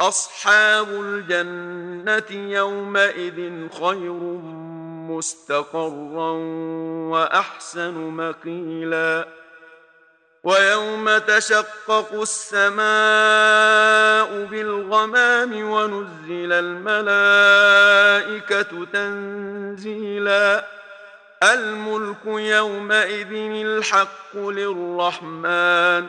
أصحاب الجنة يومئذ خير مستقرا وأحسن مقيلا ويوم تشقق السماء بالغمام ونزل الملائكة تنزيلا الملك يومئذ الحق للرحمن